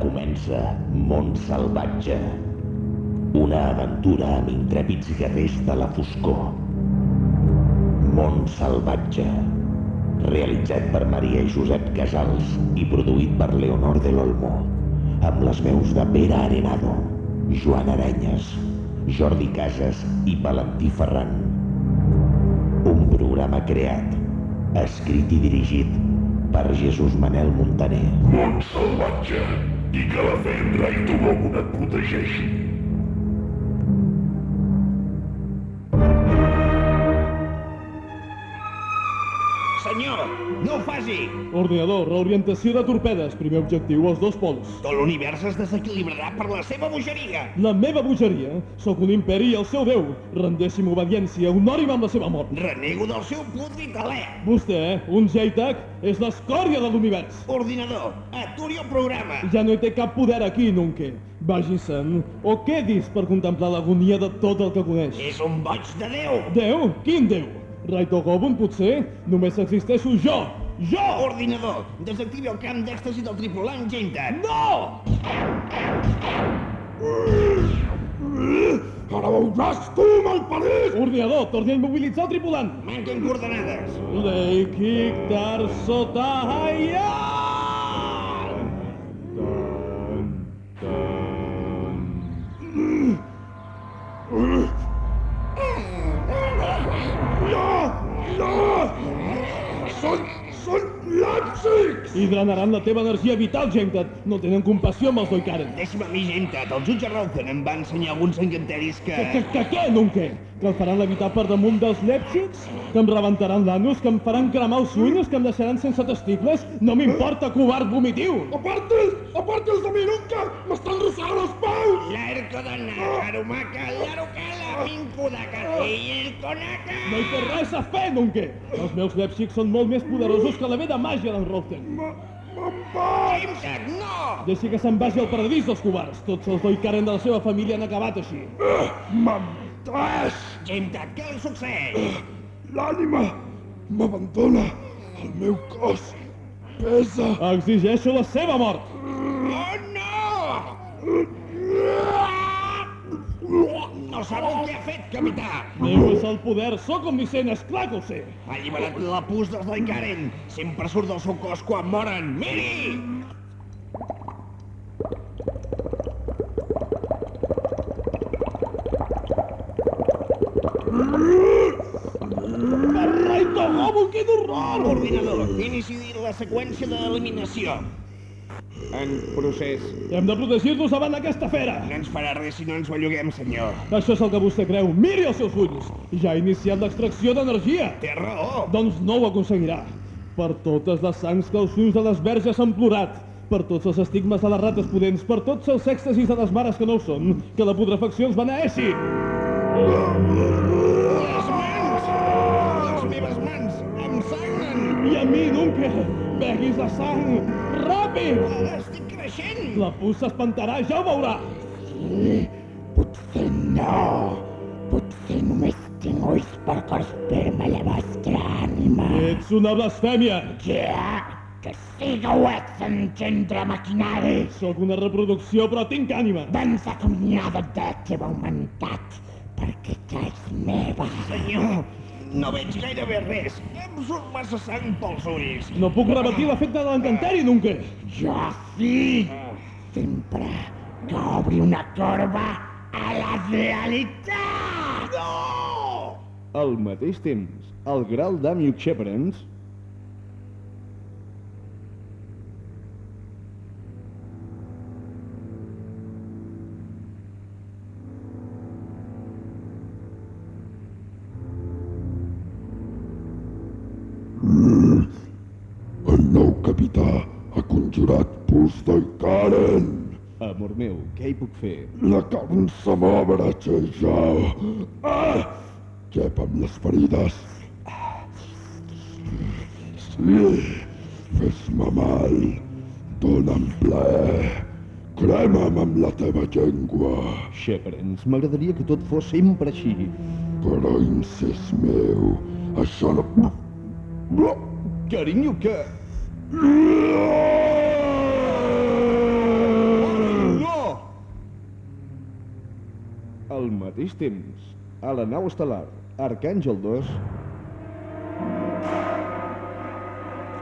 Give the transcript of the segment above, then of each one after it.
Comença Món Salvatge. Una aventura amb intrèpids guerrers de la foscor. Món Salvatge. Realitzat per Maria i Josep Casals i produït per Leonor de l'Olmo. Amb les veus de Pere Arenado, Joan Arenyes, Jordi Casas i Valentí Ferran. Un programa creat, escrit i dirigit per Jesús Manel Montaner. Món salvatge i que la Fenra i Tolomon et protegeixi. No ho faci! Ordinador, reorientació de torpedes. Primer objectiu, els dos pols. Tot l'univers es desequilibrarà per la seva bogeria. La meva bogeria. Sóc un imperi i el seu déu. Rendeixi'm obediència, honori'm amb la seva mort. Renego del seu púdrid alè. Vostè, un JTAC, és l'escòria de l'univers. Ordinador, aturi el programa. Ja no hi té cap poder aquí, Nunke. Vagi-se'n, o quedis per contemplar l'agonia de tot el que coneix. És un boig de Déu. Déu? Quin déu? Raito Gobun, potser? Només existeixo jo! Jo! Ordinador, desactivi el camp d'èxtasi del tripulant Jametat. No! Ara veuràs tu, malparit! Ordinador, torni a immobilitzar el tripulant! Manquen coordenades. Leikik Tarsotaya! Són... són làpsics! I drenaran la teva energia vital, Gentat. No tenen compassió amb els Doikaren. Deixa'm a mi, Jametat. El jutge Ralphen em va ensenyar alguns encanteris que... Que, que, que què, Nunke? Que el faran levitar per damunt dels Lepchiks? Que em rebentaran l'anus? Que em faran cremar els ulls? Que em deixaran sense testicles? No m'importa, covard vomitiu! Aparti's! Aparti's de mi, nunca! M'estan rossegant els peus! L'arco de Naharumaka, l'Arukala, Minkudaka, Ilkonaka... No hi té res a fer, Nunke! Els meus Lepchiks són molt més poderosos que la de màgia d'en Rolten. Me'n vaig! Jametat, no! Deixi que se'n vagi al paradís dels covards. Tots els Doikaren de la seva família han acabat així. Menteix! Jametat, què li succeeix? L'ànima m'abandona. El meu cos pesa. Exigeixo la seva mort! Oh, no! No sap el que ha fet, capità! Meu és el poder, sóc omniscient, és clar que ho sé! Ha alliberat la pus dels Daikaren. Sempre surt del seu cos quan moren. Miri! Raito Gobo, quin horror! Ordinador, inici la seqüència d'eliminació. En procés. Hem de protegir-nos davant d'aquesta fera! No ens farà res si no ens belluguem, senyor. Això és el que vostè creu. Miri els seus ulls! Ja ha iniciat l'extracció d'energia! Té raó. Doncs no ho aconseguirà. Per totes les sangs que els ulls de les verges han plorat, per tots els estigmes de les rates pudents, per tots els èxtasis de les mares que no ho són, que la putrefacció ens beneeixi! Les sagnen! I a mi, Nunca! Beguis la sang! Ràpid! Estic creixent! La pus s'espantarà, ja ho veurà! Potser no. Potser només tinc ulls per corspir-me la vostra ànima. Ets una blasfèmia! Ja, que sí que ho ets, engendre maquinari. Sóc una reproducció, però tinc ànima! Doncs acomiada't de la teva humanitat, perquè ja ets meva. Senyor, no veig gairebé res. Em surt massa sang pels ulls. No puc repetir l'efecte de l'encanteri, Nunca! Jo sí, sempre que obri una corba a la realitat. Al mateix temps, el Graal d'Amiuk Sheperens ha conjurat pus del Karen. Amor meu, què hi puc fer? La carn se m'obre, ja. Ah! Cap amb les ferides. Sí, fes-me mal. Dóna'm plaer. Crema'm amb la teva llengua. Sheperens, m'agradaria que tot fos sempre així. Però, incés meu, això no... Carinyo, que... Al mateix temps, a la nau estel·lar Arcàngel 2...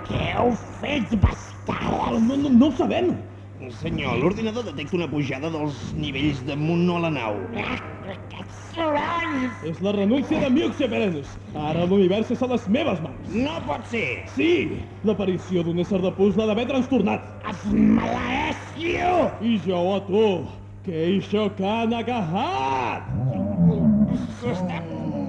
Què heu fet, bastards? No, no, no ho sabem! Senyor, l'ordinador detecta una pujada dels nivells de o a la nau. Ah, Aquests sorolls! És la renúncia de Miuxe Perenus. Ara l'univers és a les meves mans. No pot ser! Sí! L'aparició d'un ésser de pus l'ha d'haver trastornat. Es maleeixo! I jo a tu, que això que han agarrat! S'està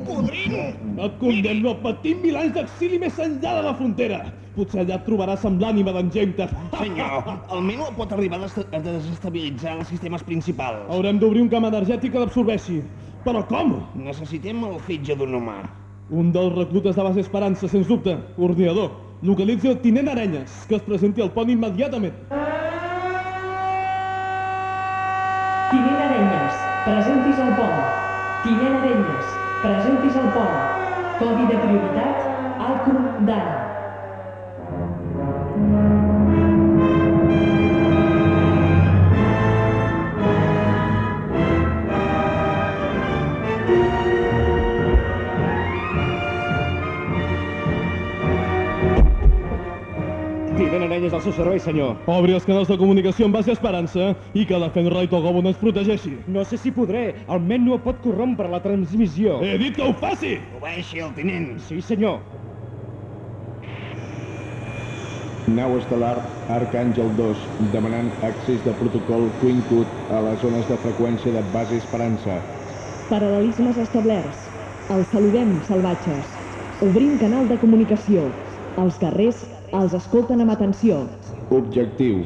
podrint! Et condemno a patir mil anys d'exili més enllà de la frontera. Potser allà et trobaràs amb l'ànima d'en Genta. Senyor, el menú pot arribar a desestabilitzar els sistemes principals. Haurem d'obrir un camp energètic que l'absorbeixi. Però com? Necessitem el fitge d'un humà. Un dels reclutes de base Esperança, sens dubte. Ordinador. Localitzi el tinent Arenyes, que es presenti al pont immediatament. Tinent Arenyes, presentis al pont. Tinent Arenyes, presentis al pont. Codi de prioritat, Alcom d'ara. Arenyes al seu servei, senyor. Obri els canals de comunicació amb base Esperança i que la Fenray Togobon ens protegeixi. No sé si podré. El men no pot corrompre la transmissió. He dit que ho faci! Obeixi el tinent. Sí, senyor. Nau estel·lar Arcàngel 2, demanant accés de protocol Quincut a les zones de freqüència de base Esperança. Paral·lelismes establerts. Els saludem, salvatges. Obrim canal de comunicació. Els guerrers els escolten amb atenció. Objectiu.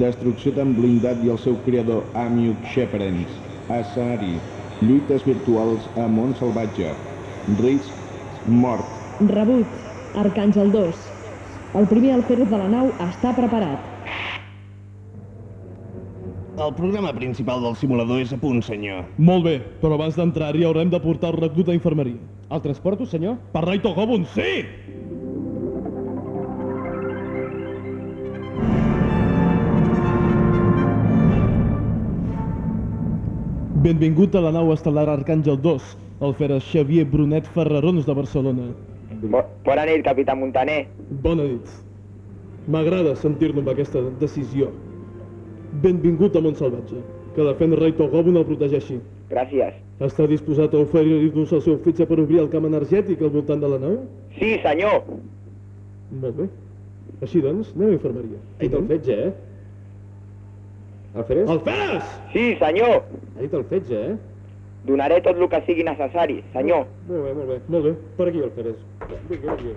Destrucció d'en Blindat i el seu creador Amiuk Sheperens. Escenari. Lluites virtuals a món salvatge. Risc. Mort. Rebut. Arcàngel 2. El primer alferes de la nau està preparat. El programa principal del simulador és a punt, senyor. Molt bé, però abans d'entrar-hi haurem de portar el reclut a infermeria. El transporto, senyor? Per Rai Togobon, sí! Benvingut a la nau estel·lar Arcàngel 2, el feres Xavier Brunet Ferrarons de Barcelona. Bo- Bona nit, capità Montaner. Bona nit. M'agrada sentir-lo amb aquesta decisió. Benvingut a Montsalvatge. Que la Fenray Togobon el protegeixi. Gràcies. Està disposat a oferir-nos el seu fitxa per obrir el camp energètic al voltant de la nau? Sí, senyor. Molt bé. Així doncs, anem a infermeria. Ha dit el fetge, eh? Alferes? El Feres! Sí, senyor. Ha dit el fetge, eh? Donaré tot el que sigui necessari, senyor. Molt bé, molt bé. Molt bé. Per aquí, Alferes. Vinga, vinga.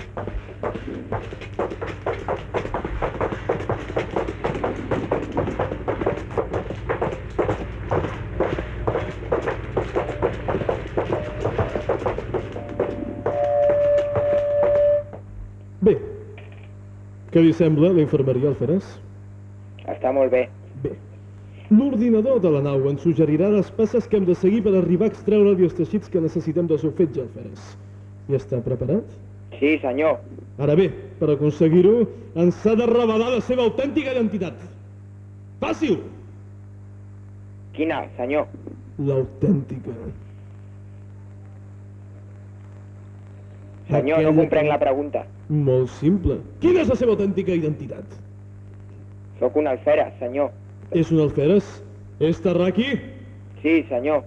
Bé. Què li sembla la infermeria, Alferes? Està molt bé. L'ordinador de la nau ens suggerirà les passes que hem de seguir per arribar a extreure els teixits que necessitem del seu fetge, Alferes. Ja està preparat? Sí, senyor. Ara bé, per aconseguir-ho, ens ha de revelar la seva autèntica identitat. Fàcil! Quina, senyor? L'autèntica. Senyor, no Aquella comprenc que- la pregunta. Molt simple. Quina és la seva autèntica identitat? Sóc un alferes, senyor. És un alferes? És terraqui? Sí, senyor.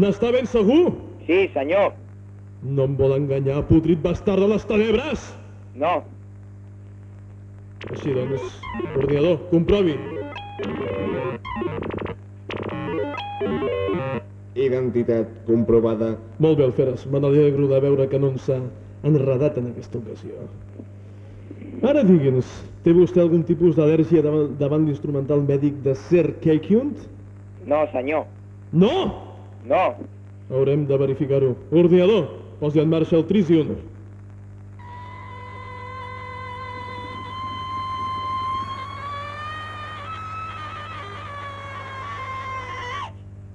N'està ben segur? Sí, senyor. No em vol enganyar, putrit bastard de les tenebres? No. Així doncs, ordinador, comprovi. Identitat comprovada. Molt bé, Alferes, me n'alegro de veure que no ens ha enredat en aquesta ocasió. Ara digui'ns, té vostè algun tipus d'al·lèrgia davant, davant l'instrumental mèdic de Sir Kekiunt? No, senyor. No! No. Haurem de verificar-ho. Ordinador, posi en marxa el Trisium.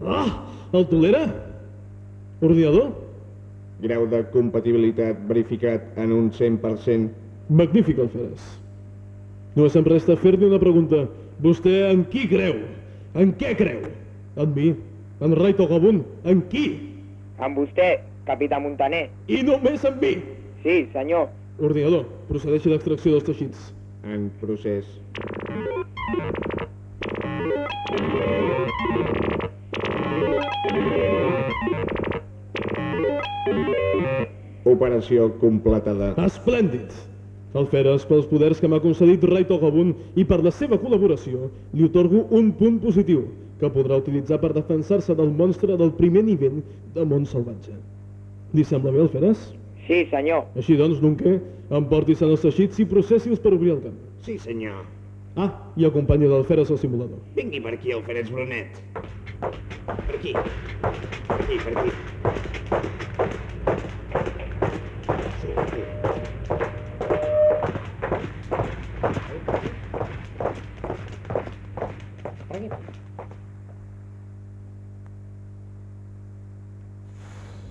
Ah! El tolera? Ordinador? Grau de compatibilitat verificat en un 100%. Magnífic, Alferes. Només em resta fer-li una pregunta. Vostè en qui creu? En què creu? En mi? En Raito Gabun. En qui? Amb vostè, capità Montaner. I només amb mi. Sí, senyor. Ordinador, procedeixi l'extracció dels teixits. En procés. Operació completada. Esplèndid! Alferes, pels poders que m'ha concedit Raito Gabun i per la seva col·laboració, li otorgo un punt positiu que podrà utilitzar per defensar-se del monstre del primer nivell de món salvatge. Li sembla bé, Alferes? Sí, senyor. Així doncs, Nunque, emportis en els teixits i processi-els per obrir el camp. Sí, senyor. Ah, i acompanya l'Alferes al simulador. Vingui per aquí, Alferes Brunet. Per aquí. Per aquí, per aquí. Sí, aquí.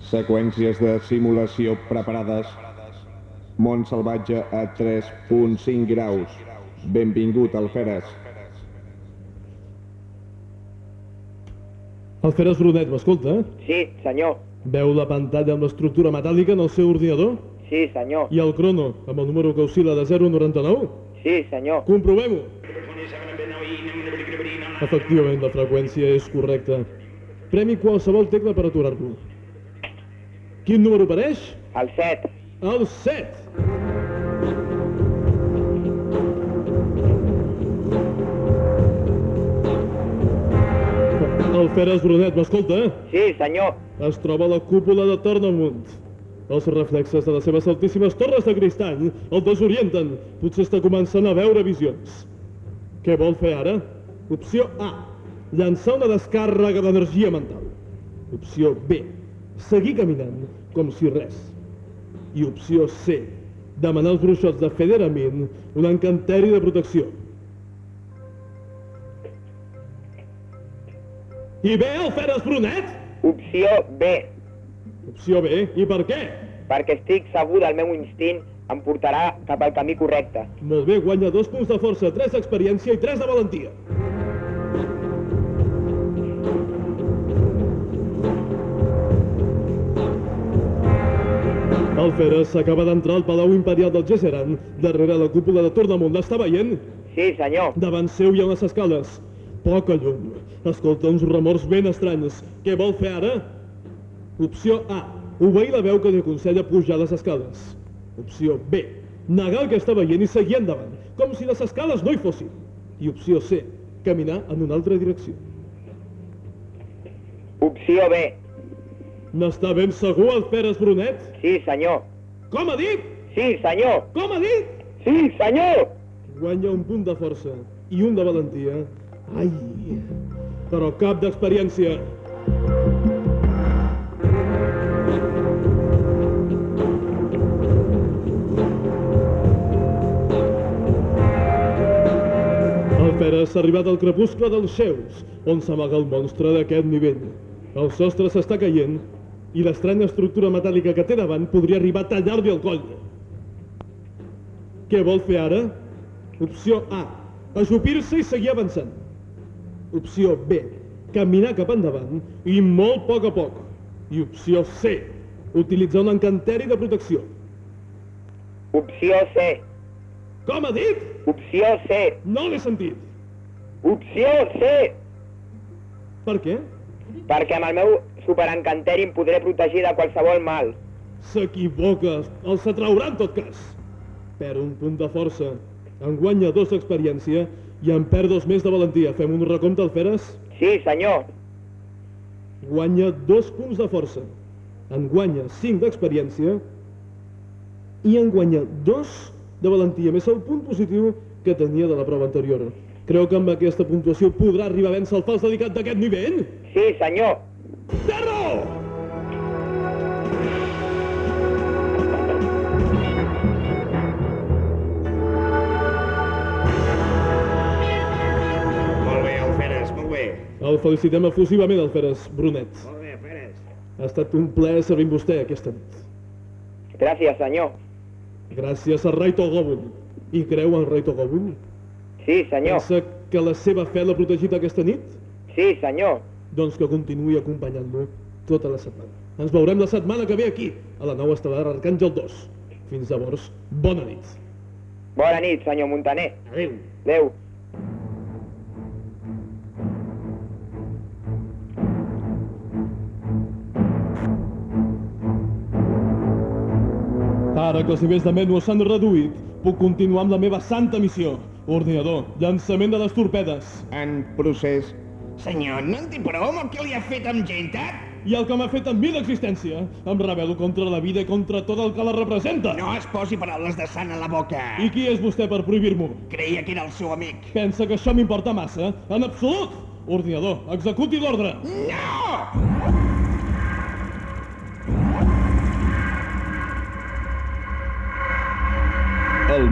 Seqüències de simulació preparades. Món salvatge a 3.5 graus. Benvingut, Alferes. Alferes Brunet, m'escolta? Sí, senyor. Veu la pantalla amb l'estructura metàl·lica en el seu ordinador? Sí, senyor. I el crono, amb el número que oscil·la de 0 a 99? Sí, senyor. Comprovem-ho! Efectivament, la freqüència és correcta. Premi qualsevol tecla per aturar-lo. Quin número apareix? El 7. El 7! El Feres Brunet, m'escolta? Sí, senyor. Es troba a la cúpula de Tornamunt. Els reflexes de les seves altíssimes torres de cristall el desorienten. Potser està començant a veure visions. Què vol fer ara? Opció A. Llançar una descàrrega d'energia mental. Opció B. Seguir caminant com si res. I opció C. Demanar als bruixots de Federamin un encanteri de protecció. I bé, el Feres Brunet? Opció B. Opció B. I per què? Perquè estic segur del meu instint em portarà cap al camí correcte. Molt bé, guanya dos punts de força, tres d'experiència i tres de valentia. El Feres s'acaba d'entrar al Palau Imperial del Gesseran, darrere la cúpula de Tornamunt. L'està veient? Sí, senyor. Davant seu hi ha unes escales. Poca llum. Escolta uns remors ben estranys. Què vol fer ara? Opció A. Obeir la veu que li aconsella pujar les escales. Opció B. Negar el que està veient i seguir endavant, com si les escales no hi fossin. I opció C. Caminar en una altra direcció. Opció B. N'està ben segur el Peres Brunet? Sí, senyor. Com ha dit? Sí, senyor. Com ha dit? Sí, senyor. Guanya un punt de força i un de valentia. Ai, però cap d'experiència. El Peres s'ha arribat al crepuscle dels Xeus, on s'amaga el monstre d'aquest nivell. El sostre s'està caient i l'estranya estructura metàl·lica que té davant podria arribar a tallar-li el coll. Què vol fer ara? Opció A. Ajupir-se i seguir avançant. Opció B. Caminar cap endavant i molt a poc a poc. I opció C. Utilitzar un encanteri de protecció. Opció C. Com ha dit? Opció C. No l'he sentit. Opció C. Per què? Perquè amb el meu superencanteri em podré protegir de qualsevol mal. S'equivoca. El s'atraurà en tot cas. Perd un punt de força. En guanya dos d'experiència i en perd dos més de valentia. Fem un recompte al Feres? Sí, senyor. Guanya dos punts de força. En guanya cinc d'experiència i en guanya dos de valentia, més el punt positiu que tenia de la prova anterior. Creu que amb aquesta puntuació podrà arribar a vèncer el fals dedicat d'aquest nivell? Sí, senyor. Té raó! Molt bé, Alferes, molt bé. El felicitem efusivament, el Feres Brunet. Molt bé, Alferes. Ha estat un plaer servir amb vostè aquesta nit. Gràcies, senyor. Gràcies a Raito Gobun. I creu en Raito Gobun? Sí, senyor. Pensa que la seva fe l'ha protegit aquesta nit? Sí, senyor. Doncs que continuï acompanyant-lo tota la setmana. Ens veurem la setmana que ve aquí, a la nau estel·lar Arcàngel 2. Fins llavors, bona nit. Bona nit, senyor Montaner. Adéu. Adéu. Ara que els nivells de menú s'han reduït, puc continuar amb la meva santa missió. Ordinador, llançament de les torpedes. En procés. Senyor, no en té prou amb el que li ha fet amb Gentat? I el que m'ha fet amb mi l'existència. Em rebel·lo contra la vida i contra tot el que la representa. No es posi paraules de sant a la boca. I qui és vostè per prohibir-m'ho? Creia que era el seu amic. Pensa que això m'importa massa? En absolut! Ordinador, executi l'ordre! No!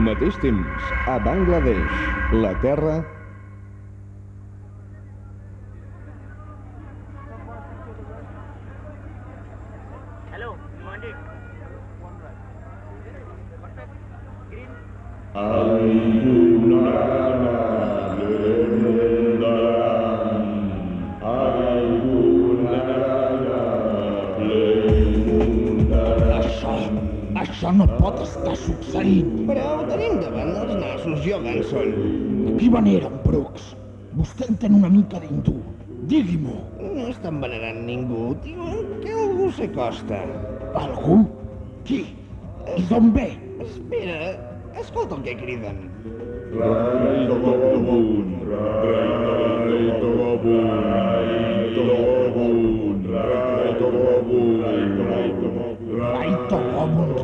Mateix temps, a Bangladesh, la Terra... No estan venerant ningú. Diuen que algú s'acosta. Algú? Qui? D'on ve? Espera, escolta el que criden. Raito Gobun,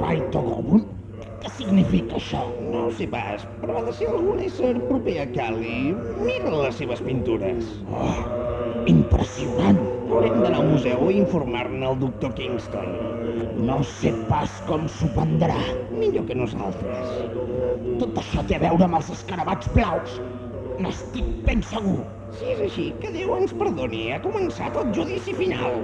Raito Gobun? Què significa això? No ho sé pas, però ha de ser algun ésser proper a Cali. Mira les seves pintures. Oh, impressionant. Haurem d'anar al museu i informar-ne al doctor Kingston. No sé pas com s'ho prendrà. Millor que nosaltres. Tot això té a veure amb els escarabats blaus. N'estic ben segur. Si és així, que Déu ens perdoni. Ha començat el judici final.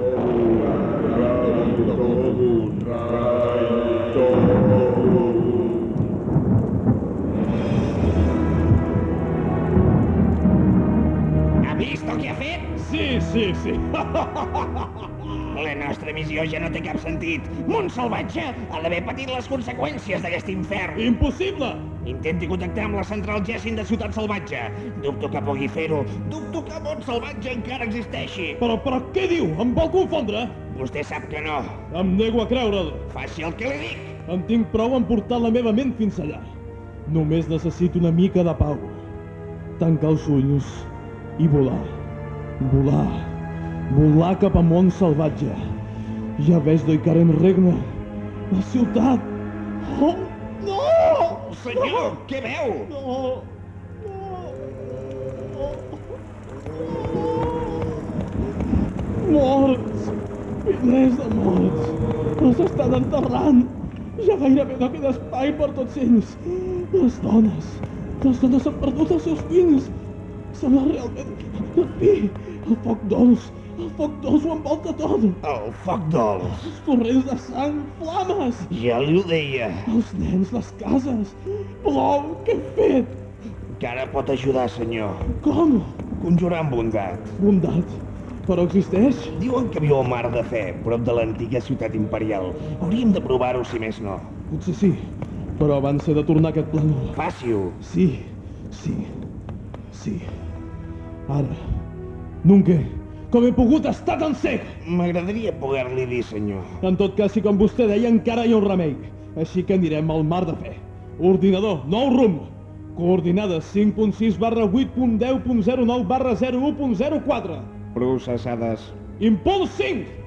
Ha vist el que ha fet? Sí, sí, sí. La nostra missió ja no té cap sentit. Mont Salvatge ha d'haver patit les conseqüències d'aquest infern. Impossible! Intenti contactar amb la central Jessin de Ciutat Salvatge. Dubto que pugui fer-ho. Dubto que Mont Salvatge encara existeixi. Però, però què diu? Em vol confondre? Vostè sap que no. Em nego a creure'l. Faci el que li dic. En tinc prou en portar la meva ment fins allà. Només necessito una mica de pau. Tancar els ulls i volar. Volar. Volar cap a món salvatge. Ja ves d'oi Karen regna. La ciutat. Oh, no! Senyor, què veu? No! Morts! Milers de morts! Els estan enterrant! Ja gairebé no queda espai per tots ells! Les dones! Les dones han perdut els seus fills! Sembla realment la fi! El foc dolç! El foc dolç ho envolta tot! El foc dolç. Els torrents de sang, flames! Ja li ho deia. Els nens, les cases! Plou! Què he fet? Encara pot ajudar, senyor. Com? Conjurant bondat. Bondat. Però existeix? Diuen que viu al mar de Fe, prop de l'antiga ciutat imperial. Hauríem de provar-ho, si més no. Potser sí, però abans he de tornar a aquest plànol. Faci-ho. Sí, sí, sí. Ara, nunca, com he pogut estar tan sec? M'agradaria poder-li dir, senyor. En tot cas, si com vostè deia, encara hi ha un remei. Així que anirem al mar de fe. Ordinador, nou rumb. Coordinades 5.6 barra 8.10.09 barra 01.04. Processades. Impuls 5!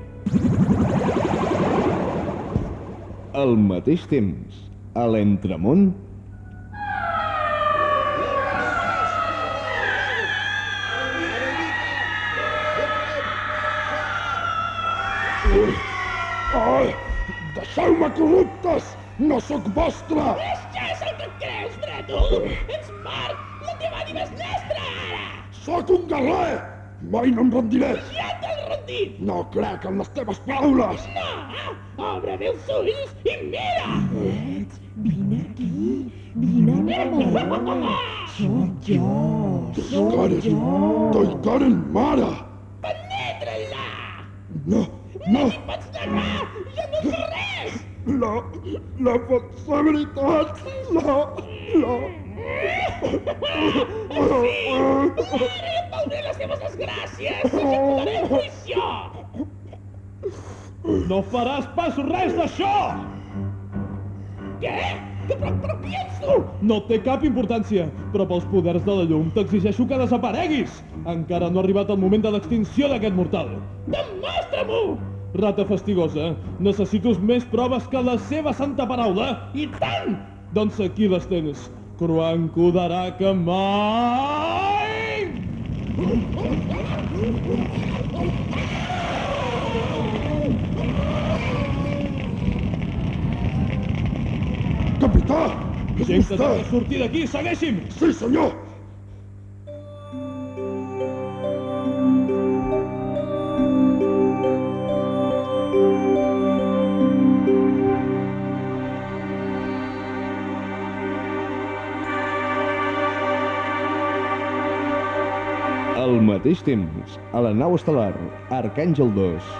Al mateix temps, a l'entremont... Deixeu-me, corruptes! No sóc vostre! Ja és el que et creus, Drètol! Ets part! La teva ànima és nostra, ara! Sóc un guerrer! Mai no em rendiré! Ja t'has rendit! No crec en les teves paraules! No! Obre bé els ulls i mira! Ets, vine aquí, vine a mi. Sóc jo, sóc Karen! jo. Toi Karen, mare! Benet, No, no, Pots negar! Jo no sé res! no, no pot ser veritat! No, no! Sí! Ara ja em veuré les teves desgràcies! T'executaré en juicio! No faràs pas res d'això! Què? Que, però, però qui ets tu? No té cap importància, però pels poders de la llum t'exigeixo que desapareguis! Encara no ha arribat el moment de l'extinció d'aquest mortal. Demostra-m'ho! Rata fastigosa, necessito més proves que la seva santa paraula. I tant! Doncs aquí les tens. Cruanco d'Araca mai! Capità! Gent que vostè! ha de sortir d'aquí, segueixi'm! Sí, senyor! Mateix temps, a la nau estel·lar Arcàngel 2,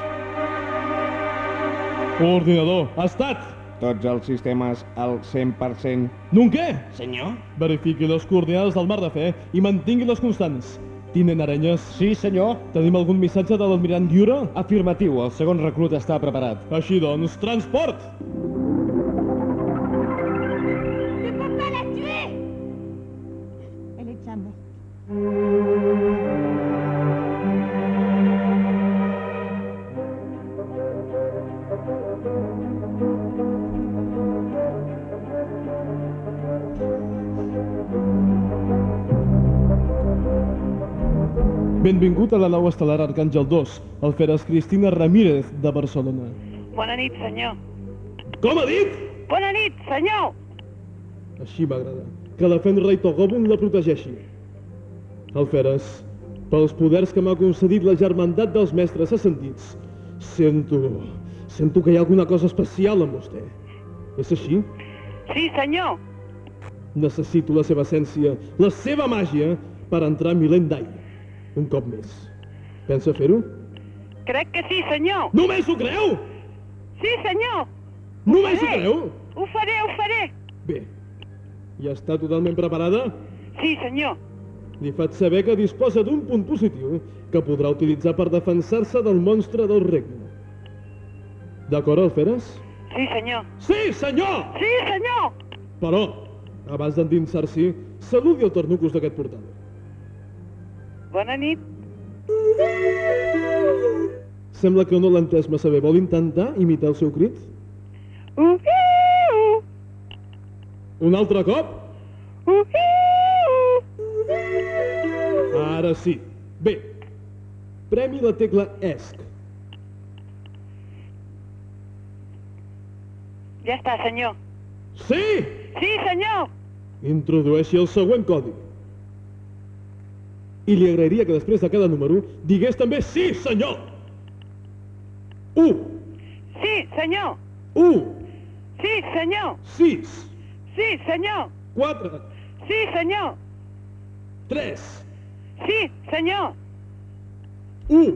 Ordinador, ha estat! tots els sistemes al 100%. Nunqué! Senyor? Verifiqui les coordinades del mar de fe i mantingui les constants. Tinent Arenyes, Sí, senyor. tenim algun missatge de l'almirant Diura? Afirmatiu, el segon reclut està preparat. Així doncs, transport! Je Benvingut a la nau estel·lar Arcàngel 2, alferes Cristina Ramírez, de Barcelona. Bona nit, senyor. Com ha dit? Bona nit, senyor! Així m'agrada. Que la Fenrei Togobun la protegeixi. Alferes, pels poders que m'ha concedit la germandat dels mestres ascendits, sento... sento que hi ha alguna cosa especial amb vostè. És així? Sí, senyor. Necessito la seva essència, la seva màgia, per entrar a Milent d'Ai. Un cop més. Pensa fer-ho? Crec que sí, senyor. Només ho creu? Sí, senyor. Només ho faré. creu? Ho faré, ho faré. Bé. Ja està totalment preparada? Sí, senyor. Li faig saber que disposa d'un punt positiu que podrà utilitzar per defensar-se del monstre del regne. D'acord, Alferes? Sí, senyor. Sí, senyor! Sí, senyor! Però, abans d'endinsar-s'hi, saludi el tornucus d'aquest portal. Bona nit. Sembla que no l'ha entès massa bé. Vol intentar imitar el seu crit? Uh, Un altre cop? uh. Ara sí. Bé. Premi la tecla ESC. Ja està, senyor. Sí! Sí, senyor! Introdueixi el següent codi. I li agrairia que després de cada número digués també sí, senyor! 1, Sí, senyor! 1, Sí, senyor! 6, Sí, senyor! 4, Sí, senyor! 3, Sí, senyor! 1,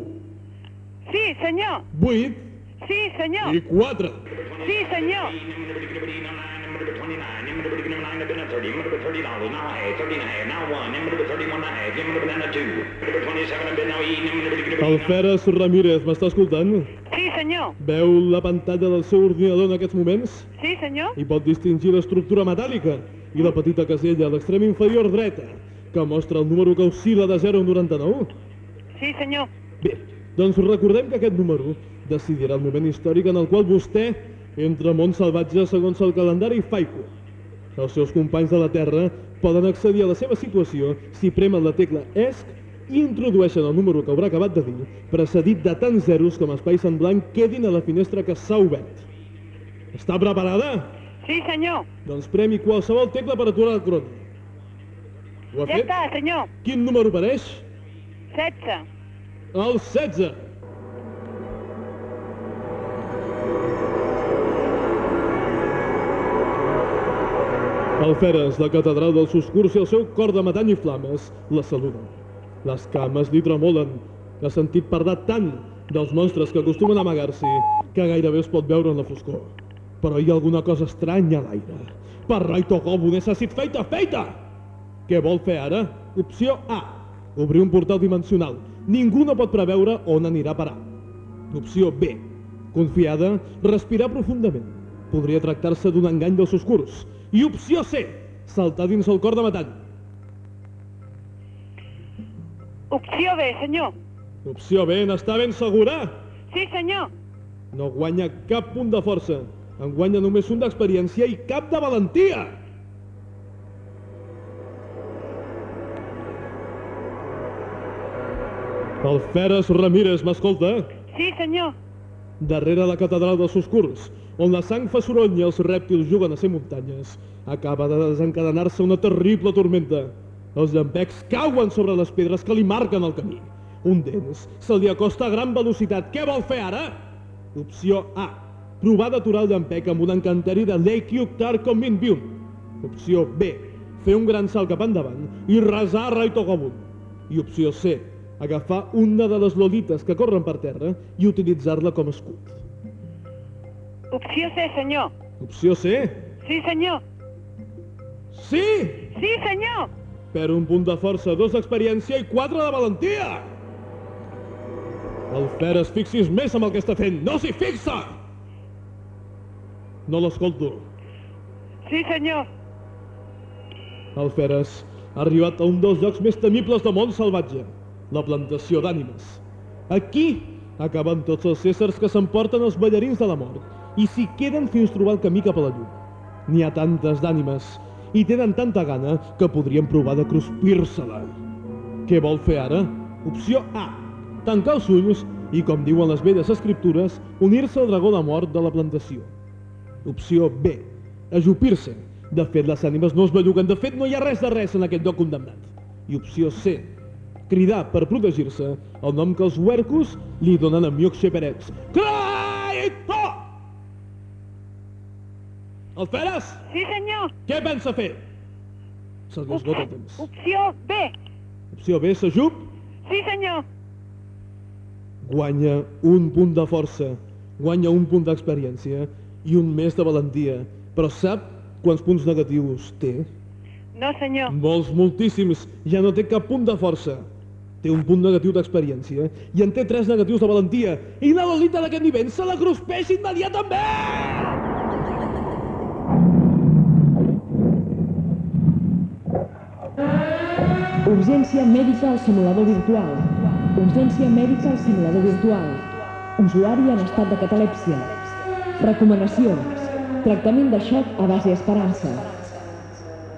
Sí, senyor! 8 Sí, senyor! i 4. Sí, senyor! Alferes Ramírez, m'està escoltant? Sí, senyor! Veu la pantalla del seu ordinador en aquests moments? Sí, senyor! I pot distingir l'estructura metàl·lica i la petita casella a l'extrem inferior dreta, que mostra el número que oscil·la de 0 a 99. Sí, senyor! Bé, doncs recordem que aquest número decidirà el moment històric en el qual vostè entra a món salvatge segons el calendari Faico. Els seus companys de la Terra poden accedir a la seva situació si premen la tecla ESC i introdueixen el número que haurà acabat de dir, precedit de tants zeros com espais en blanc quedin a la finestra que s'ha obert. Està preparada? Sí, senyor! Doncs premi qualsevol tecla per aturar el cron. Ho ha Ja fet? està, senyor! Quin número apareix? 16. El 16. Alferes, la catedral dels Suscurs i el seu cor de metall i flames la saluden. Les cames li tremolen. Ha sentit parlar tant dels monstres que acostumen a amagar-s'hi, que gairebé es pot veure en la foscor. Però hi ha alguna cosa estranya a l'aire. Per Raito Gobu necessit feita, feita! Què vol fer ara? Opció A. Obrir un portal dimensional. Ningú no pot preveure on anirà a parar. Opció B. Confiada, respirar profundament. Podria tractar-se d'un engany dels seus curs. I opció C. Saltar dins el cor de Matant. Opció B, senyor. Opció B, n'està ben segura? Sí, senyor. No guanya cap punt de força. En guanya només un d'experiència i cap de valentia. El Feres Ramírez m'escolta? Sí, senyor. Darrere la catedral dels Oscurs, on la sang fa soroll i els rèptils juguen a ser muntanyes, acaba de desencadenar-se una terrible tormenta. Els llampecs cauen sobre les pedres que li marquen el camí. Un d'ells se li acosta a gran velocitat. Què vol fer ara? Opció A. Provar d'aturar el llampec amb un encanteri de Lake Yuktar com Minbyun. Opció B. Fer un gran salt cap endavant i resar Raitogobun. I opció C. Agafar una de les lolites que corren per terra i utilitzar-la com a escut. Opció C, senyor. Opció C? Sí, senyor. Sí! Sí, senyor. Per un punt de força, dos d'experiència i quatre de valentia! El Feres fixis més amb el que està fent. No s'hi fixa! No l'escolto. Sí, senyor. El Feres ha arribat a un dels llocs més temibles del món salvatge, la plantació d'ànimes. Aquí acaben tots els éssers que s'emporten els ballarins de la mort i s'hi queden fins trobar el camí cap a la llum. N'hi ha tantes d'ànimes i tenen tanta gana que podrien provar de cruspir-se-la. Què vol fer ara? Opció A. Tancar els ulls i, com diuen les velles escriptures, unir-se al dragó de mort de la plantació. Opció B. Ajupir-se. De fet, les ànimes no es belluguen. De fet, no hi ha res de res en aquest lloc condemnat. I opció C. Cridar per protegir-se el nom que els huercos li donen a Miok Sheperets. El Feres? Sí, senyor. Què pensa fer? Se li esgota el temps. Opció B. Opció B, s'ajup? Sí, senyor. Guanya un punt de força, guanya un punt d'experiència i un més de valentia. Però sap quants punts negatius té? No, senyor. Molts, moltíssims. Ja no té cap punt de força. Té un punt negatiu d'experiència i en té tres negatius de valentia. I la Lolita d'aquest nivell se la cruspeix immediatament! Urgència mèdica al simulador virtual. Urgència mèdica al simulador virtual. Usuari en estat de catalèpsia. Recomanacions. Tractament de xoc a base esperança.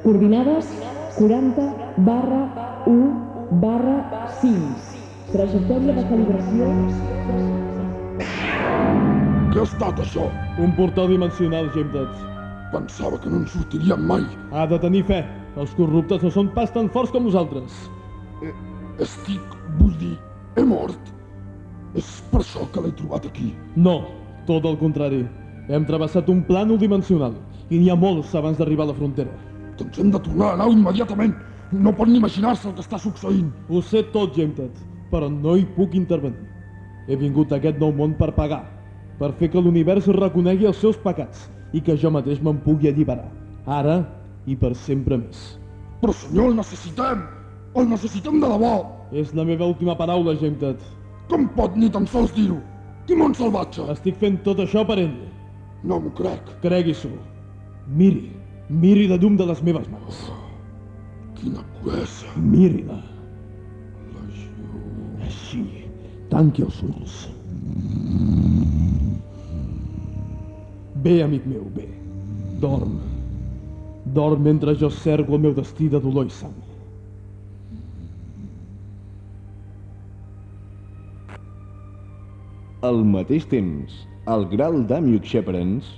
Coordinades 40 barra 1 barra 5. Trajectòria de calibració... Què ha estat això? Un portal dimensional, Gemdets. Pensava que no en sortiríem mai. Ha de tenir fe. Els corruptes no són pas tan forts com nosaltres. Eh, estic, vull dir, he mort. És per això que l'he trobat aquí. No, tot el contrari. Hem travessat un plànol dimensional i n'hi ha molts abans d'arribar a la frontera. Doncs hem de tornar a nau immediatament. No pot ni imaginar-se el que està succeint. Ho sé tot, Gemtet, però no hi puc intervenir. He vingut a aquest nou món per pagar, per fer que l'univers reconegui els seus pecats i que jo mateix me'n pugui alliberar. Ara i per sempre més. Però senyor, el necessitem! El necessitem de debò! És la meva última paraula, Gemtet. Com pot ni tan sols dir-ho? Timon salvatge! Estic fent tot això per ell. No m'ho crec. Cregui-s'ho. Miri, miri la llum de les meves mans. Quina puresa. Miri-la. La llum... Així. Tanqui els ulls. Bé, amic meu, bé. Dorm. Dorm mentre jo cerco el meu destí de dolor i sang. Al mateix temps, el Graal d'Amiuk Sheperens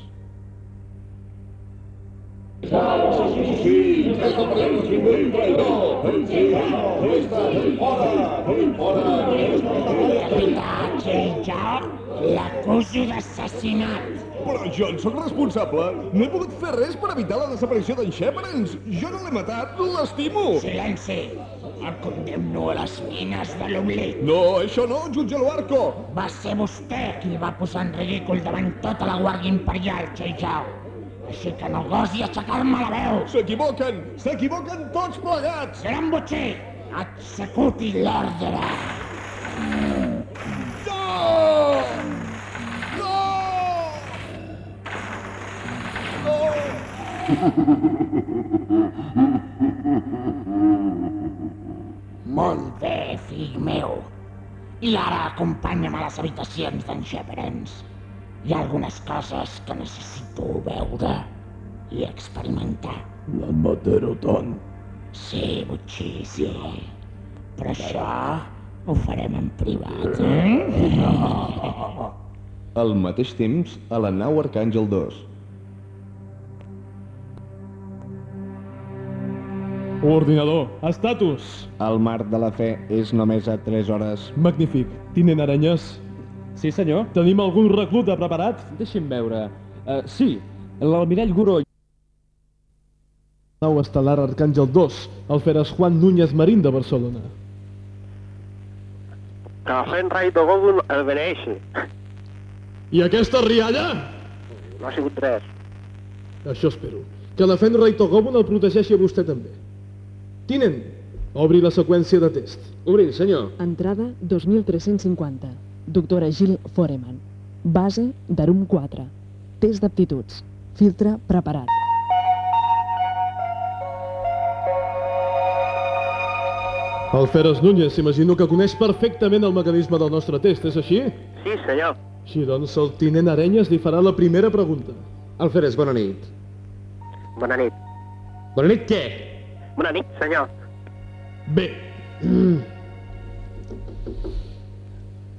Chao l'acuso d'assassinat. Però jo en sóc responsable. No he pogut fer res per evitar la desaparició d'en Sheperens. Jo no l'he matat, l'estimo. Silenci! El condemno a les mines de l'oblit. No, això no, jutge Luarco. Va ser vostè qui va posar en ridícul davant tota la Guàrdia Imperial, Cheijao. Així que no gosi aixecar-me la veu. S'equivoquen! S'equivoquen tots plegats! Gran botxí, executi l'ordre. No! Molt bé, fill meu. I ara acompanya'm a les habitacions d'en Sheperens. Hi ha algunes coses que necessito veure i experimentar. La mataré tant. Sí, Butxí, sí. Però això ho farem en privat, eh? Al mateix temps, a la nau Arcàngel 2. Ordinador, estatus. El mar de la fe és només a 3 hores. Magnífic. Tinent Aranyes, Sí, senyor. tenim algun recluta preparat? Deixi'm veure. Uh, sí, l'almirall Guró. Nau estel·lar Arcàngel 2, el feres Juan Núñez Marín de Barcelona. Que la fent Raito Gobun el beneixi. I aquesta rialla? No ha sigut res. Això espero. Que la Fenra i Togobun el protegeixi a vostè també. Tinent, obri la seqüència de test. Obrir, senyor. Entrada 2350. Doctora Gil Foreman. Base d'Arum 4. Test d'aptituds. Filtre preparat. El Feres Núñez, imagino que coneix perfectament el mecanisme del nostre test, és així? Sí, senyor. Així doncs, el tinent Arenyes li farà la primera pregunta. Alferes, bona nit. Bona nit. Bona nit què? Bona nit, senyor. Bé,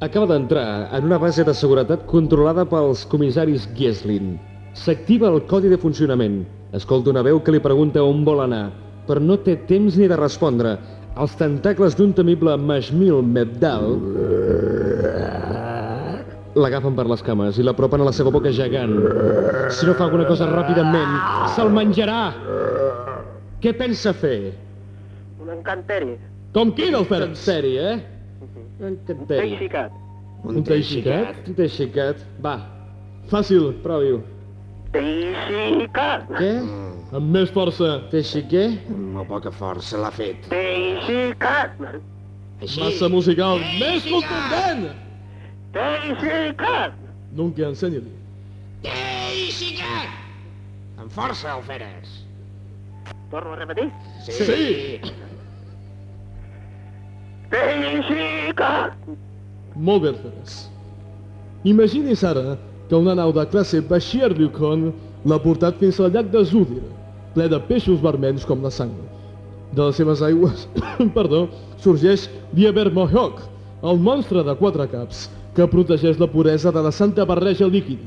Acaba d'entrar en una base de seguretat controlada pels comissaris Gieslin. S'activa el codi de funcionament. Escolta una veu que li pregunta on vol anar, però no té temps ni de respondre. Els tentacles d'un temible Mashmil Mebdal l'agafen per les cames i l'apropen a la seva boca gegant. Si no fa alguna cosa ràpidament, se'l menjarà! Què pensa fer? Un encanteri. com quin, el En Feres? sèrie, eh? T'he Encanteri. Un teixicat? Un t'he xicat. Va, Fàcil, provi-ho. T'he xicat. Què? amb més força. T'he xiqué? Amb poca força l'ha fet. T'he xicat. Massa musical, més contundent! T'he xicat. Nunca ensenya-li. Ei, xica! Amb força, el feres. Torno a repetir. Sí! T'he xicat. Molt bé, Feres. Imagini's ara que una nau de classe Bashir Yukon l'ha portat fins al llac de Zudir, ple de peixos vermells com la sang. De les seves aigües, perdó, sorgeix Lieber Mohawk, el monstre de quatre caps que protegeix la puresa de la santa barreja líquida.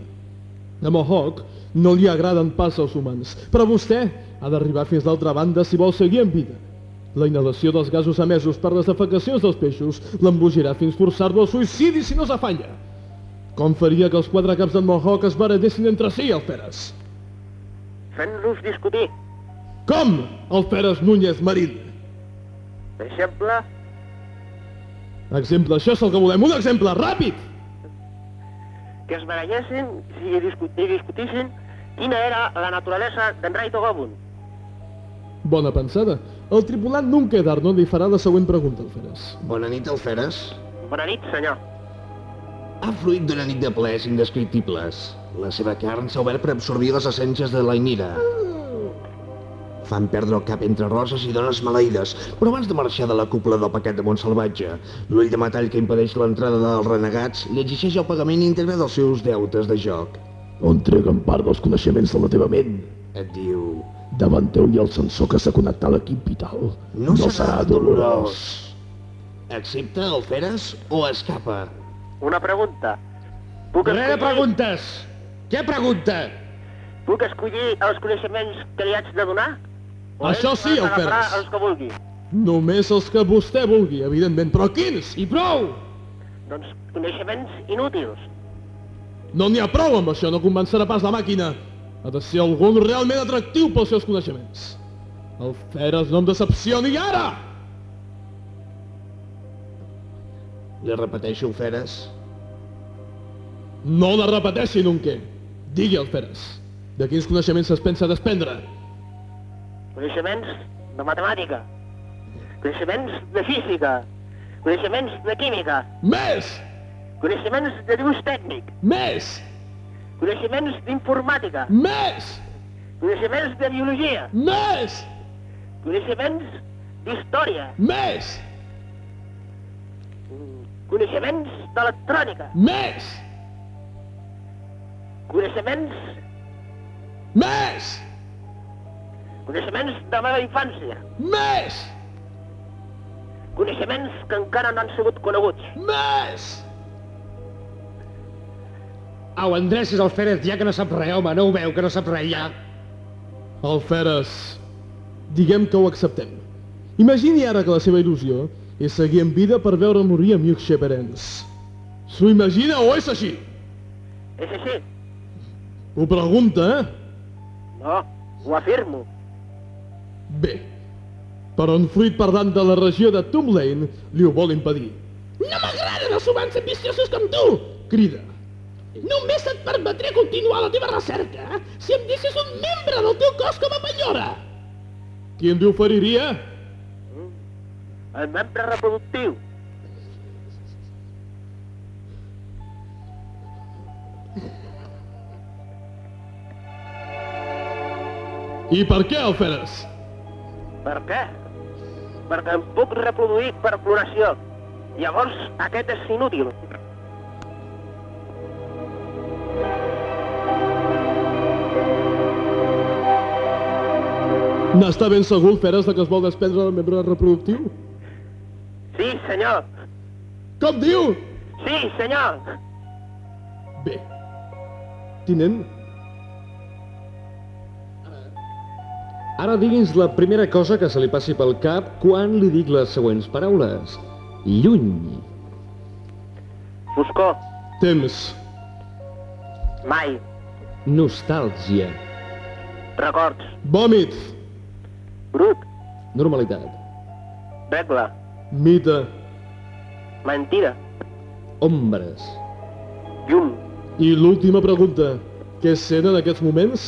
A Mohawk no li agraden pas els humans, però vostè ha d'arribar fins l'altra banda si vol seguir en vida. La inhalació dels gasos emesos per les defecacions dels peixos l'embogirà fins forçar-lo al suïcidi si no s'afanya. Com faria que els quatre caps d'en Mohawk es baradessin entre si, Alferes? Fent-los discutir. Com, Alferes Núñez Marín? Exemple, Exemple, això és el que volem. Un exemple, ràpid! que es barallessin i, discu i discutissin quina era la naturalesa d'en Raito Gobun. Bona pensada. El tripulant Nunca d'Arnold li farà la següent pregunta, Alferes. Bona nit, el feres. Bona nit, senyor. Ha fluït d'una nit de plers indescriptibles. La seva carn s'ha obert per absorbir les essències de la inira. Fan perdre el cap entre roses i dones maleïdes, però abans de marxar de la cúpula del paquet de Montsalvatge, l'ull de metall que impedeix l'entrada dels renegats li exigeix el pagament íntegre dels seus deutes de joc. On treguen part dels coneixements de la teva ment. Et diu... Davant teu hi ha el sensor que s'ha connectat a l'equip vital. No, serà dolorós. Accepta el feres o escapa? Una pregunta. Puc escollir, preguntes! Què pregunta? puc escollir els coneixements que li haig de donar? O Això sí, agafarà Alferes. els que vulgui. Només els que vostè vulgui, evidentment, però quins? I prou! Doncs coneixements inútils. No n'hi ha prou amb això, no convencerà pas la màquina. Ha de ser algun realment atractiu pels seus coneixements. El Feres no em decepcioni ara! Li repeteixo, Feres. No la repeteixi, Nunque. Digui el Feres. De quins coneixements es pensa desprendre? Coneixements de matemàtica. Coneixements de física. Coneixements de química. Més! Coneixements de dibuix tècnic. Més! Coneixements d'informàtica. Més! Coneixements de biologia. Més! Coneixements d'història. Més! Coneixements d'electrònica. Més! Coneixements... Més! Coneixements de la meva infància. Més! Coneixements que encara no han sigut coneguts. Més! Au, endrecis el Férez, ja que no sap res, home, no ho veu, que no sap res, ja. El Feres... Diguem que ho acceptem. Imagini ara que la seva il·lusió és seguir en vida per veure morir amics Sheperens. S'ho imagina o és així? És així? Ho pregunta, eh? No, ho afirmo. Bé, però un fruit parlant de la regió de Tomb Lane li ho vol impedir. No m'agraden els humans ambiciosos com tu! Crida. Només et permetré continuar la teva recerca si em deixes un membre del teu cos com a penyora. Qui em oferiria? El membre reproductiu. I per què, Alferes? Per què? Perquè em puc reproduir per clonació. Llavors, aquest és inútil. N'està ben segur, Alferes, de que es vol desprendre del membre reproductiu? Sí, senyor. Com diu? Sí, senyor. Bé. Tinent, Ara digui'ns la primera cosa que se li passi pel cap quan li dic les següents paraules. Lluny. Foscor. temps, Mai. Nostàlgia. Records. vòmit, Brut. Normalitat. Regla. mite, Mentida. Ombres. Llum. i l'última pregunta. Què sent en aquests moments?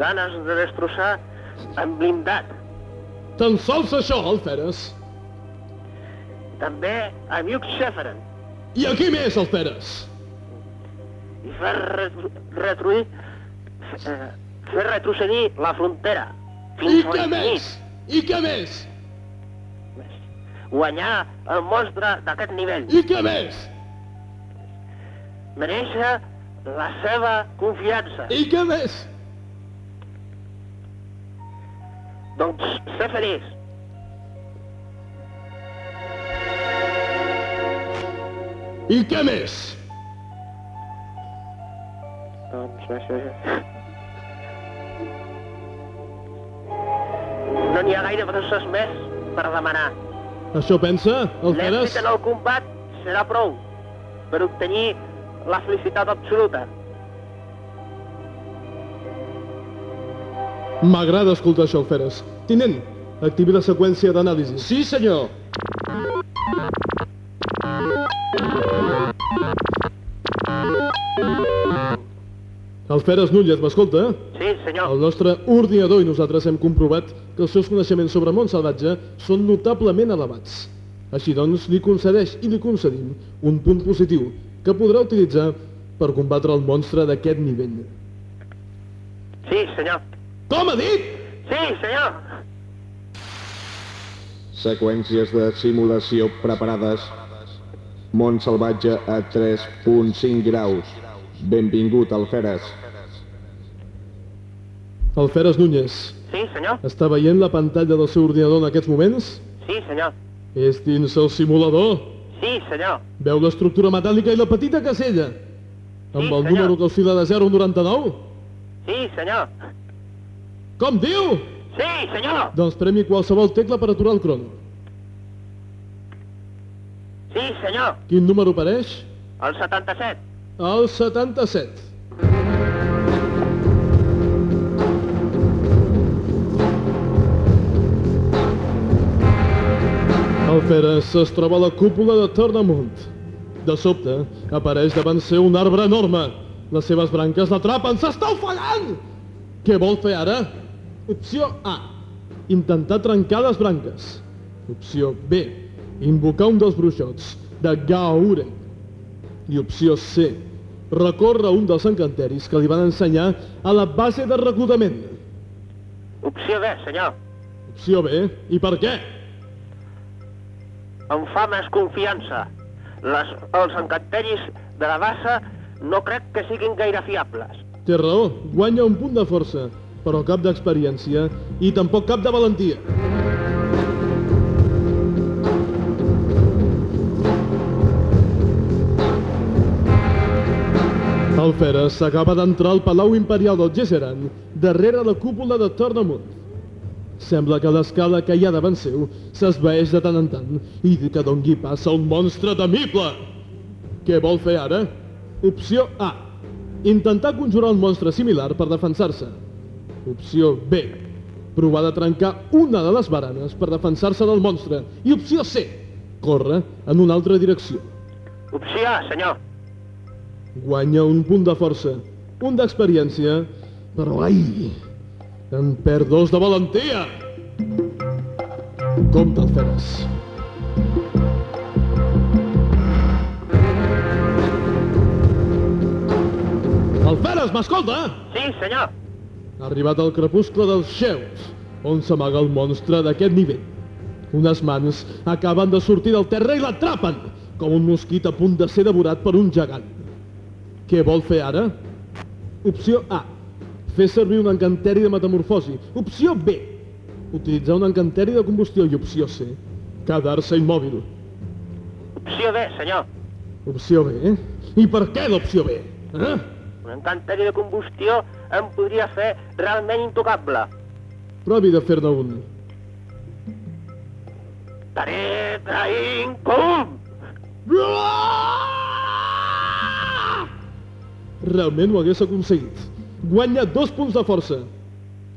Ganes de destrossar en blindat. Tan sols això, Alferes. També a Hugh Shefferen. I a qui més, Alferes? I fer retru retruir... Eh, fer retrocedir la frontera. I Fins a què més? I què més? Guanyar el monstre d'aquest nivell. I què més? Mereixer la seva confiança. I què més? Doncs ser feliç. I què més? Doncs això ja... No n'hi ha gaire coses més per demanar. Això pensa, Alferes? L'èxit en el combat serà prou per obtenir la felicitat absoluta. M'agrada escoltar això, Alferes. Tinent, activi la seqüència d'anàlisi. Sí, senyor. Alferes Núñez, m'escolta? Sí, senyor. El nostre ordinador i nosaltres hem comprovat que els seus coneixements sobre món salvatge són notablement elevats. Així doncs, li concedeix i li concedim un punt positiu que podrà utilitzar per combatre el monstre d'aquest nivell. Sí, senyor. Com ha dit? Sí, senyor. Seqüències de simulació preparades. Món salvatge a 3.5 graus. Benvingut, Alferes. Alferes Núñez, Sí, senyor. està veient la pantalla del seu ordinador en aquests moments? Sí, senyor. És dins el simulador. Sí, senyor. Veu l'estructura metàl·lica i la petita casella? Amb Sí, el senyor. número que oscil·la de 0 a 99? Sí, senyor. Com diu? Sí, senyor. Doncs premi qualsevol tecla per aturar el crono. Sí, senyor. Quin número apareix? El 77. El 77. El Feres es troba a la cúpula de Tornamunt. De sobte, apareix davant seu un arbre enorme. Les seves branques l'atrapen. S'està ofegant! Què vol fer ara? Opció A. Intentar trencar les branques. Opció B. Invocar un dels bruixots de Gauren. I opció C. Recórrer un dels encanteris que li van ensenyar a la base de reclutament. Opció B, senyor. Opció B. I per què? Em fa més confiança. Les, els encanteris de la bassa no crec que siguin gaire fiables. Té raó, guanya un punt de força, però cap d'experiència i tampoc cap de valentia. Feres s'acaba d'entrar al Palau Imperial del Gesseran, darrere la cúpula de Tornamunt. Sembla que l'escala que hi ha davant seu s'esvaeix de tant en tant i que dongui passa un monstre temible. Què vol fer ara? Opció A. Intentar conjurar un monstre similar per defensar-se. Opció B. Provar de trencar una de les baranes per defensar-se del monstre. I opció C. Córrer en una altra direcció. Opció A, senyor. Guanya un punt de força, un d'experiència, però ai, en perd dos de valentia. Compte el Feres. El Feres, m'escolta? Sí, senyor. Ha arribat al crepuscle dels Xeus, on s'amaga el monstre d'aquest nivell. Unes mans acaben de sortir del terra i l'atrapen, com un mosquit a punt de ser devorat per un gegant. Què vol fer ara? Opció A. Fer servir un encanteri de metamorfosi. Opció B. Utilitzar un encanteri de combustió. I opció C. Quedar-se immòbil. Opció B, senyor. Opció B? I per què l'opció B? Eh? Un encanteri de combustió em podria fer realment intocable. Provi de fer-ne un. Taré, traïn, com! Realment ho hagués aconseguit. Guanya dos punts de força.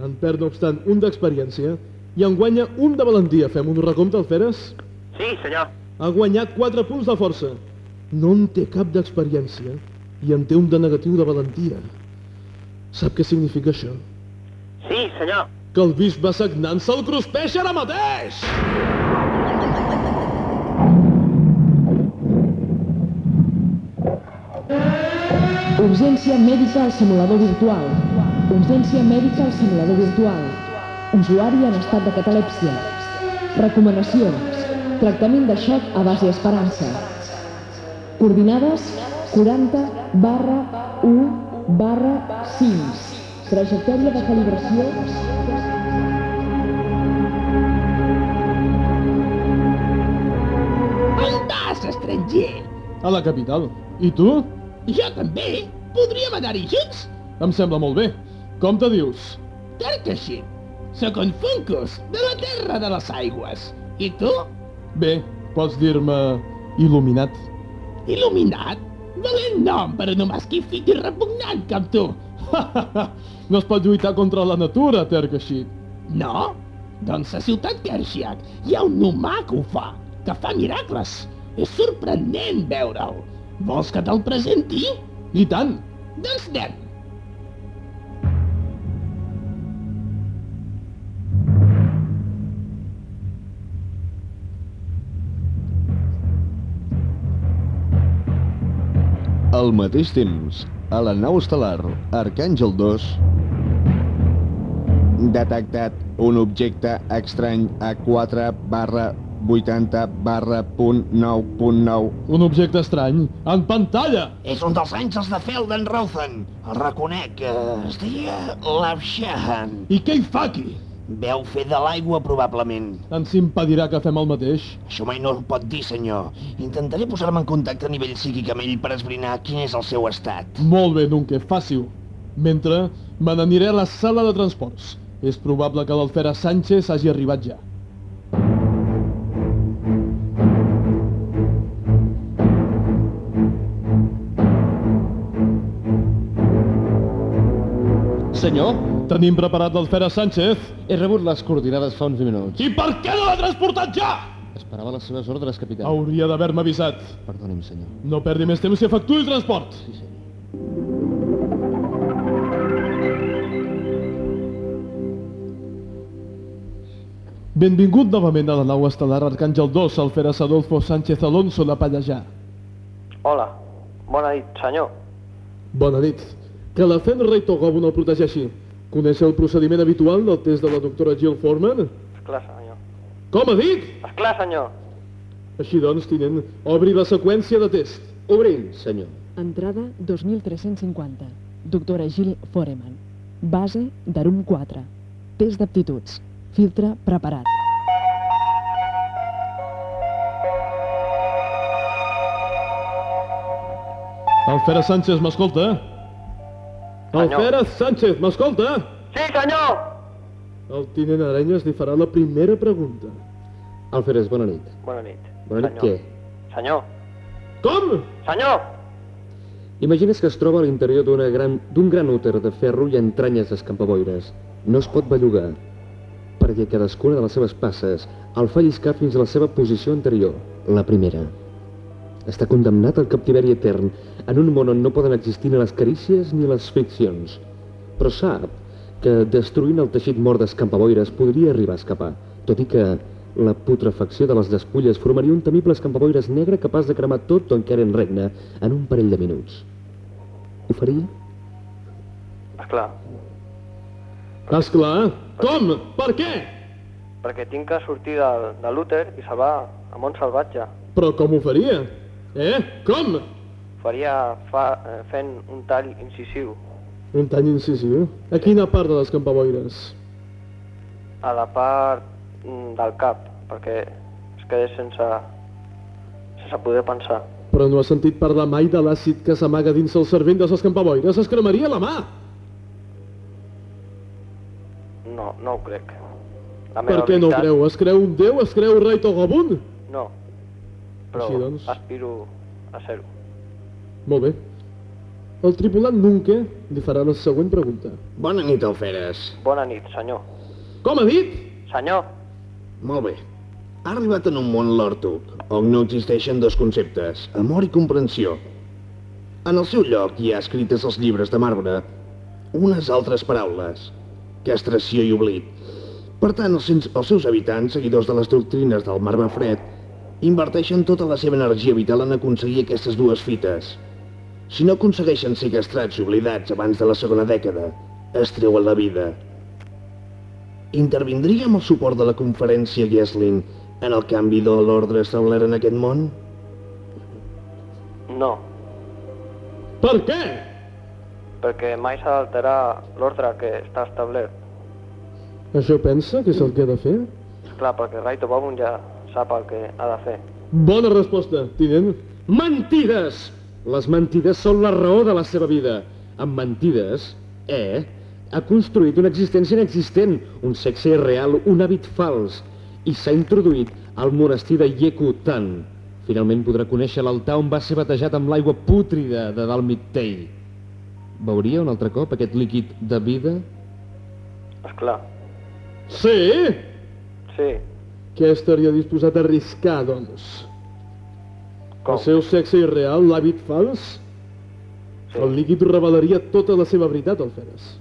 En perd, no obstant, un d'experiència i en guanya un de valentia. Fem un recompte, al Feres? Sí, senyor. Ha guanyat 4 punts de força. No en té cap d'experiència i en té un de negatiu de valentia. Sap què significa això? Sí, senyor. Que el bisbe sagnant se'l cruspeix ara mateix! Urgència mèdica al simulador virtual. Urgència mèdica al simulador virtual. Usuari en estat de catalèpsia. Recomanacions. Tractament de xoc a base esperança. Coordinades 40 barra 1 barra 5. Trajectòria de calibració On estranger? A la capital. I tu? Jo també. Podríem anar-hi junts? Em sembla molt bé. Com te dius? Tarkashit. Sóc un Funkus, de la Terra de les Aigües. I tu? Bé, pots dir-me il·luminat. Il·luminat? Valent nom per un masquifit i repugnant com tu. no es pot lluitar contra la natura, Terkashit. No? Doncs a Ciutat Kershiak hi ha un humà que ho fa, que fa miracles. És sorprenent veure'l. Vols que te'l presenti? I tant. Doncs anem. Al mateix temps, a la nau estel·lar Arcàngel 2... Detectat un objecte estrany a 4 barra 80 barra punt 9 punt 9. Un objecte estrany, en pantalla! És un dels àngels de Felden Rothen. El reconec, eh, es deia Lavshahan. I què hi fa aquí? Veu fer de l'aigua, probablement. Ens impedirà que fem el mateix? Això mai no ho pot dir, senyor. Intentaré posar-me en contacte a nivell psíquic amb ell per esbrinar quin és el seu estat. Molt bé, Nunke, fàcil. Mentre, me n'aniré a la sala de transports. És probable que l'Alfera Sánchez hagi arribat ja. Senyor. Tenim preparat l'Alfera Sánchez. He rebut les coordinades fa uns minuts. I per què no l'ha transportat ja? Esperava les seves ordres, capità. Hauria d'haver-me avisat. Perdoni'm, senyor. No perdi més temps i efectuï el transport. Sí, senyor. Benvingut novament a la nau estel·lar Arcàngel 2, Alferes Adolfo Sánchez Alonso de Pallejà. Hola, bona nit, senyor. Bona nit. Que la Fen Rei Togobo no el protegeixi. Coneix el procediment habitual del test de la doctora Jill Foreman? Esclar, senyor. Com ha dit? Esclar, senyor. Així doncs, tinent, obri la seqüència de test. Obrim, senyor. Entrada 2350. Doctora Gil Foreman. Base d'Arum 4. Test d'aptituds. Filtre preparat. Alfera Sánchez, m'escolta? Alfera Sánchez, m'escolta? Sí, senyor! El tinent Arenyes li farà la primera pregunta. Alferes, bona nit. Bona nit. Bona nit, senyor. què? Senyor. Com? Senyor! Imagines que es troba a l'interior d'una gran, d'un gran úter de ferro i entranyes d'escampaboires. No es pot bellugar, perquè cadascuna de les seves passes el fa lliscar fins a la seva posició anterior, la primera. Està condemnat al captiveri etern, en un món on no poden existir ni les carícies ni les ficcions. Però sap que destruint el teixit mort d'escampaboires podria arribar a escapar, tot i que la putrefacció de les despulles formaria un temible escampaboires negre capaç de cremar tot on encara en regna en un parell de minuts. Ho faria? Esclar. Esclar. Com? Per què? Perquè tinc que sortir de, de l'úter i salvar a món salvatge. Però com ho faria? Eh? Com? Faria fa, eh, fent un tall incisiu Un tall incisiu. A quina part de les campaboires? a la part mm, del cap, perquè es quedés sense, sense poder pensar. Però no has sentit parlar mai de l'àcid que s'amaga dins el cervell de les campaboires? Es cremaria la mà! No, no ho crec. La Per què no ho veritat- creu? Es creu un déu? Es creu rei Togobun? No. Però Així doncs. aspiro a ser-ho. Molt bé. El tripulant Nunke li farà la següent pregunta. Bona nit, Alferes. Bona nit, senyor. Com ha dit? Senyor, Molt bé. Ha arribat en un món l'Ortuc, on no existeixen dos conceptes, amor i comprensió. En el seu lloc hi ha escrites als llibres de marbre unes altres paraules, castració i oblit. Per tant, els, els seus habitants, seguidors de les doctrines del marbre fred, inverteixen tota la seva energia vital en aconseguir aquestes dues fites. Si no aconsegueixen ser castrats i oblidats abans de la segona dècada, es treuen la vida. Intervindria amb el suport de la conferència Gesling en el canvi de l'ordre establert en aquest món? no, Per què? perquè mai s'ha d'alterar l'ordre que està establert. Això pensa que és el que ha de fer? Clar, perquè Raito Bobun ja sap el que ha de fer. Bona resposta, tinent. Mentides! Les mentides són la raó de la seva vida. Amb mentides, eh, ha construït una existència inexistent, un sexe irreal, un hàbit fals, i s'ha introduït al monestir de Yeku-Tan. Finalment podrà conèixer l'altar on va ser batejat amb l'aigua pútrida de Dalmittei. Veuria un altre cop aquest líquid de vida? Esclar. Sí? Sí, Què estaria disposat a arriscar, doncs? Com? El seu sexe irreal, l'hàbit fals? sí. El líquid revelaria tota la seva veritat, Alferes.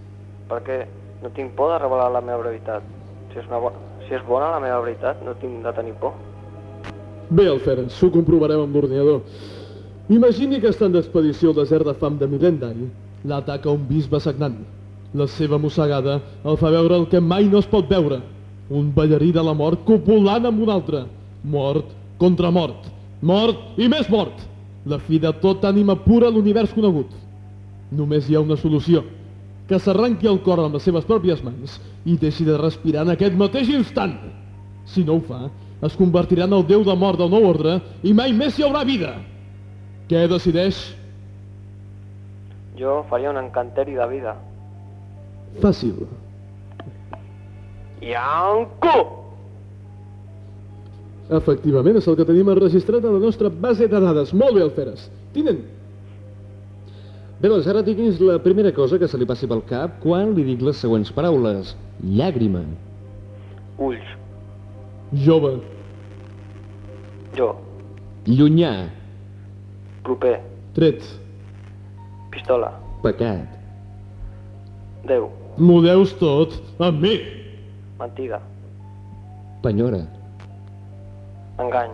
Perquè no tinc por de revelar la meva veritat. Si és, una bo... si és bona la meva veritat, no tinc de tenir por. Bé, Alferes, ho comprovarem amb l'ordinador. Imagini que estant d'expedició al desert de fam de Milendari, l'ataca un bisbe sagnant. La seva mossegada el fa veure el que mai no es pot veure. Un ballarí de la mort copulant amb un altre. Mort contra mort. Mort i més mort. La fi de tota ànima pura a l'univers conegut. Només hi ha una solució. Que s'arranqui el cor amb les seves pròpies mans i deixi de respirar en aquest mateix instant. Si no ho fa, es convertirà en el déu de mort del nou ordre i mai més hi haurà vida. Què decideix? Jo faria un encanteri de vida. Fàcil. Yanko! Efectivament, és el que tenim enregistrat a la nostra base de dades. Molt bé, Alferes. Tinent. Bé, doncs ara digui'ns la primera cosa que se li passi pel cap quan li dic les següents paraules. Llàgrima, Ulls. Jove. Jo. llunyà, Proper. Tret. Pistola. pecat, Déu. M'ho deus tot a mi. Mentiga. penyora, Engany.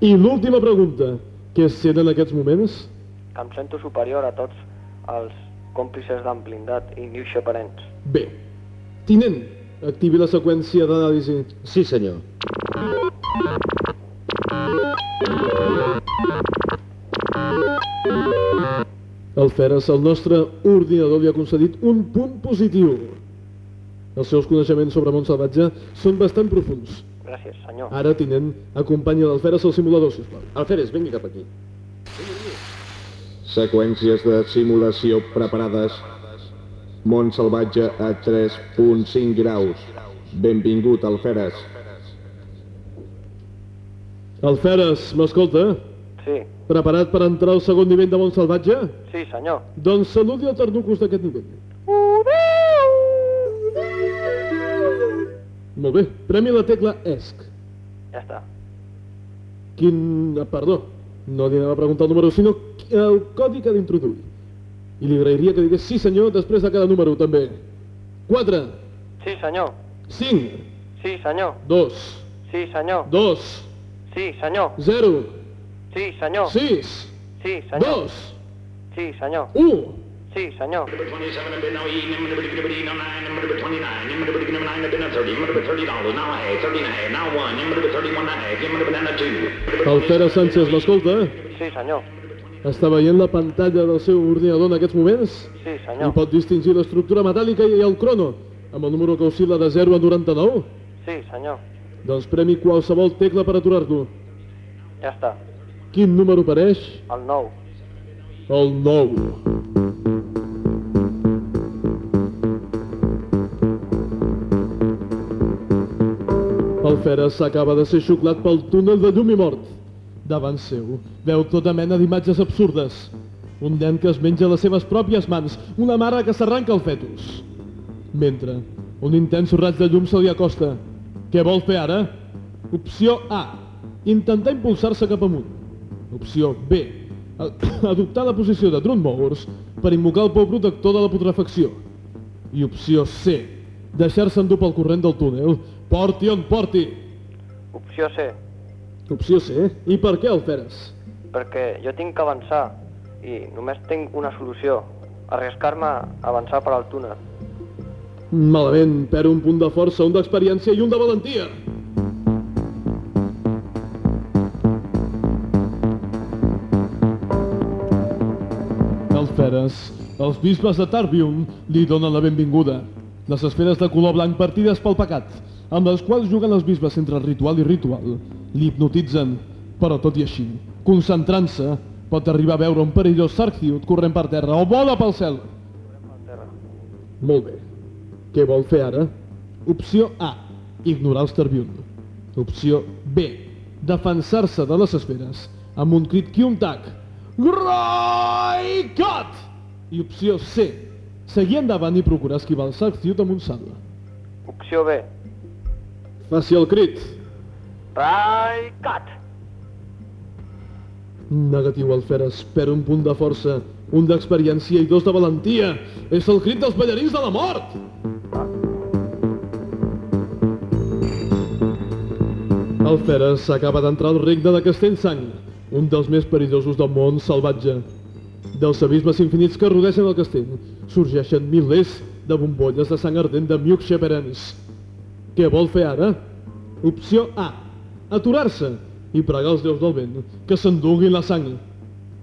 I l'última pregunta. Què sent en aquests moments? Que em sento superior a tots els còmplices d'en Blindat i New Sheparents. Bé. Tinent, activi la seqüència d'anàlisi. Sí, senyor. El Feres, el nostre ordinador, li ha concedit un punt positiu. Els seus coneixements sobre món salvatge són bastant profuns. Gràcies, senyor. Ara, tinent, acompanya l'Alferes al simulador, sisplau. Alferes, vingui cap aquí. Seqüències de simulació preparades. Món salvatge a 3.5 graus. Benvingut, Alferes. Alferes, m'escolta? Sí, Preparat per entrar al segon nivell de món salvatge? sí, senyor. Doncs saludi el Tarnucus d'aquest nivell. Molt bé, premi la tecla ESC. Ja està. Quin... ah, Perdó, no li anava a preguntar el número, sinó el codi que ha d'introduir. I li agrairia que digués sí senyor després de cada número, també. 4, Sí, senyor. 5, Sí, senyor. 2, Sí, senyor. 2, Sí, senyor. 0, Sí, senyor. 6, Sí, senyor. 2, Sí, senyor. 1. Sí, senyor. Alfera Sánchez, m'escolta? Sí, senyor. Està veient la pantalla del seu ordinador en aquests moments? Sí, I senyor. pot distingir l'estructura metàl·lica i el crono, amb el número que oscil·la de 0 a 99? Sí, senyor. Doncs premi qualsevol tecla per aturar-lo. Ja està. Quin número apareix? El nou. El 9. Feres s'acaba de ser xuclat pel túnel de llum i mort. Davant seu, veu tota mena d'imatges absurdes. Un nen que es menja les seves pròpies mans, una mare que s'arranca el fetus. Mentre, un intens raig de llum se li acosta. Què vol fer ara? Opció A. Intentar impulsar-se cap amunt. Opció B. Adoptar la posició de drone mowers per invocar el pou protector de la putrefacció. I opció C. Deixar-se endur pel corrent del túnel. Porti on porti. Opció C. Opció C. I per què el feres? Perquè jo tinc que avançar i només tinc una solució. Arriscar-me a avançar per al túnel. Malament, perd un punt de força, un d'experiència i un de valentia. El Feres, els bisbes de Tarbium li donen la benvinguda. Les esferes de color blanc partides pel pecat, amb les quals juguen els bisbes entre ritual i ritual, li hipnotitzen, però tot i així, concentrant-se, pot arribar a veure un perillós Sarkhiut corrent per terra o vola pel cel. Molt bé. Què vol fer ara? Opció A. Ignorar els Tarbiun. Opció B. Defensar-se de les esferes amb un crit Kyuntak. Raikat! I opció C. Seguir endavant i procurar esquivar el Sarkhiut amb un sable. Opció B. Faci el crit. Raikat! Negatiu, Alferes. Perd un punt de força, un d'experiència i dos de valentia. És el crit dels ballarins de la mort! Alferes acaba d'entrar al regne de Castellsang, un dels més perillosos del món salvatge. Dels abismes infinits que rodegen el castell sorgeixen milers de bombolles de sang ardent de Miuk Sheperens. Què vol fer ara? Opció A. Aturar-se i pregar als déus del vent que s'enduguin la sang.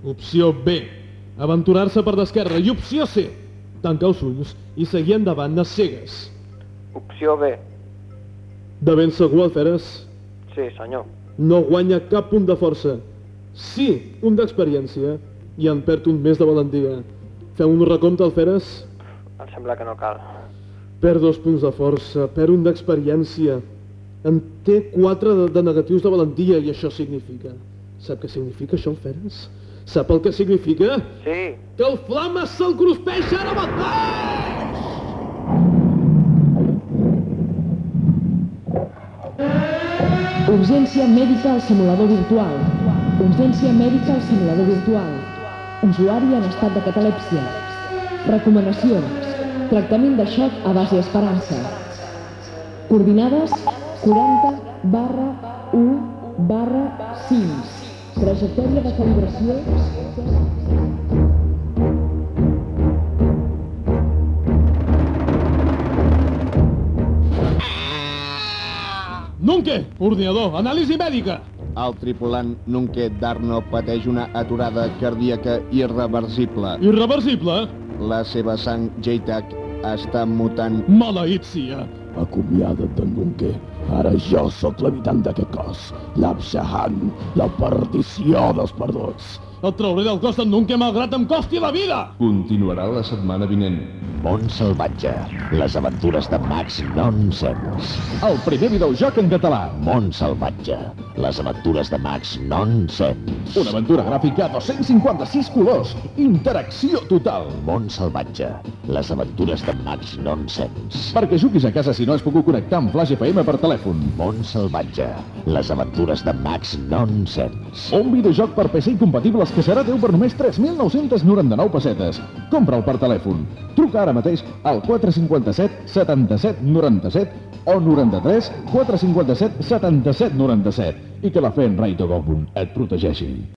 Opció B. Aventurar-se per l'esquerra. I opció C. Tancar els ulls i seguir endavant a cegues. Opció B. De ben segur, Alferes, Sí, senyor. no guanya cap punt de força. Sí, un d'experiència i en perd un més de valentia. Feu un recompte, Alferes? Em sembla que no cal. Perd dos punts de força, perd un d'experiència. En té quatre de, de negatius de valentia i això significa... Sap què significa això, Alferes? Sap el que significa? Sí. Que el Flames se'l cruspeix ara mateix! Urgència mèdica al simulador virtual. Urgència mèdica al simulador virtual. Usuari en estat de catalèpsia. Recomanacions. Tractament de xoc a base esperança. Coordinades 40 barra 1 barra 5. Trajectòria de calibració... Nunke, ordinador, anàlisi mèdica. El tripulant Nunke Darno pateix una aturada cardíaca irreversible. Irreversible? La seva sang JTAG està mutant. Maleït sia. Acomiada't de Nunke. Ara jo sóc l'habitant d'aquest cos. L'Abshahan, la perdició dels perduts. Et trauré del cos d'en Nunke malgrat em costi la vida! Continuarà la setmana vinent. Món salvatge. Les aventures de Max Nonsens. El primer videojoc en català. Món salvatge. Les aventures de Max Nonsens. Una aventura gràfica a 256 colors. Interacció total. Món salvatge. Les aventures de Max Nonsens. Perquè juguis a casa si no has pogut connectar amb Flash FM per telèfon. Món salvatge. Les aventures de Max Nonsens. Un videojoc per PC incompatibles que serà teu per només 3.999 pessetes. Compra'l per telèfon. Truca ara mateix al 457 77 97 o 93 457 77 97 i que la fe en Rai Togobun et protegeixi.